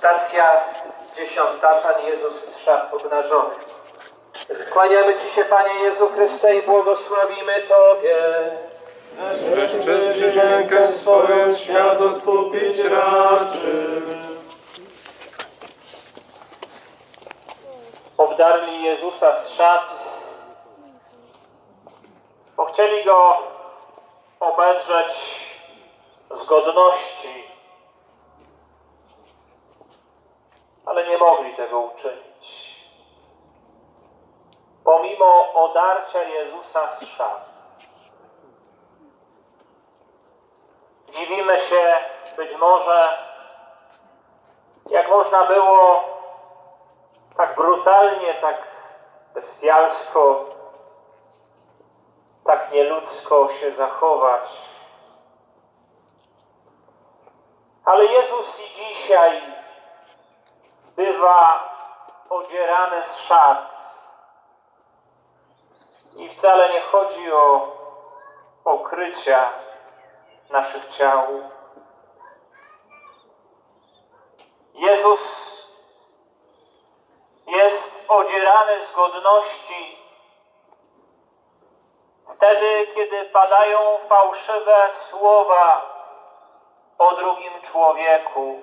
Stacja dziesiąta, Pan Jezus z szat obnażony. Kłaniamy Ci się, Panie Jezu Chryste, i błogosławimy Tobie. Żeś przez przyrzękę swoją świat odkupić raczy. Obdarli Jezusa z szat, bo chcieli Go obedrzeć z godności, ale nie mogli tego uczynić. Pomimo odarcia Jezusa z szat. Dziwimy się być może, jak można było tak brutalnie, tak bestialsko, tak nieludzko się zachować. Ale Jezus i dzisiaj bywa odzierany z szat. I wcale nie chodzi o okrycia naszych ciał. Jezus jest odzierany z godności wtedy, kiedy padają fałszywe słowa o drugim człowieku.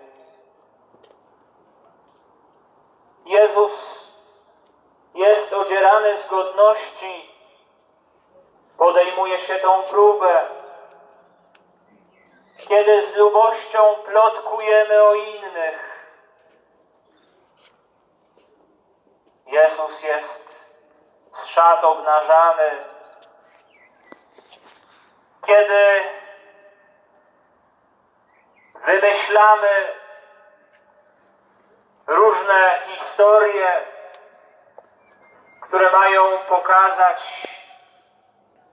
Jezus jest odzierany z godności, podejmuje się tą próbę, kiedy z lubością plotkujemy o innych. Jezus jest z szat obnażany, kiedy wymyślamy historie, które mają pokazać,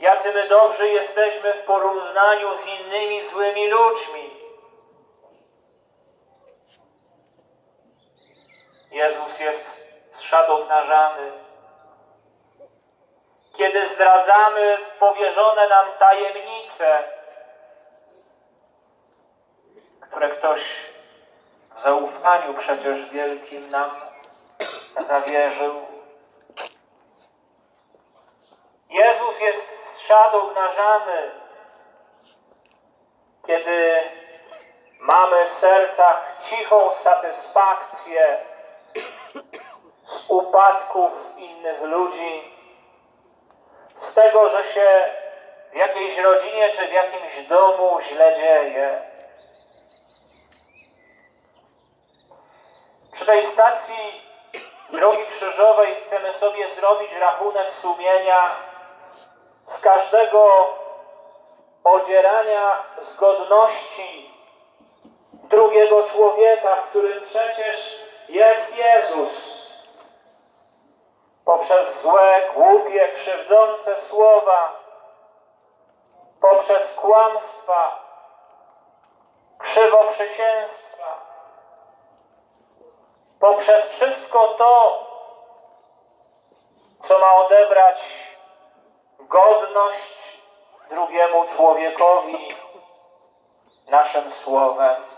jacy my dobrzy jesteśmy w porównaniu z innymi złymi ludźmi. Jezus jest z szat obnażany. Kiedy zdradzamy powierzone nam tajemnice, które ktoś w zaufaniu przecież wielkim nam zawierzył. Jezus jest szat obnażany, kiedy mamy w sercach cichą satysfakcję z upadków innych ludzi, z tego, że się w jakiejś rodzinie czy w jakimś domu źle dzieje. Przy tej stacji drogi krzyżowej chcemy sobie zrobić rachunek sumienia z każdego odzierania z godności drugiego człowieka, którym przecież jest Jezus. Poprzez złe, głupie, krzywdzące słowa, poprzez kłamstwa, krzywoprzysięstwa, poprzez wszystko to, co ma odebrać godność drugiemu człowiekowi naszym słowem.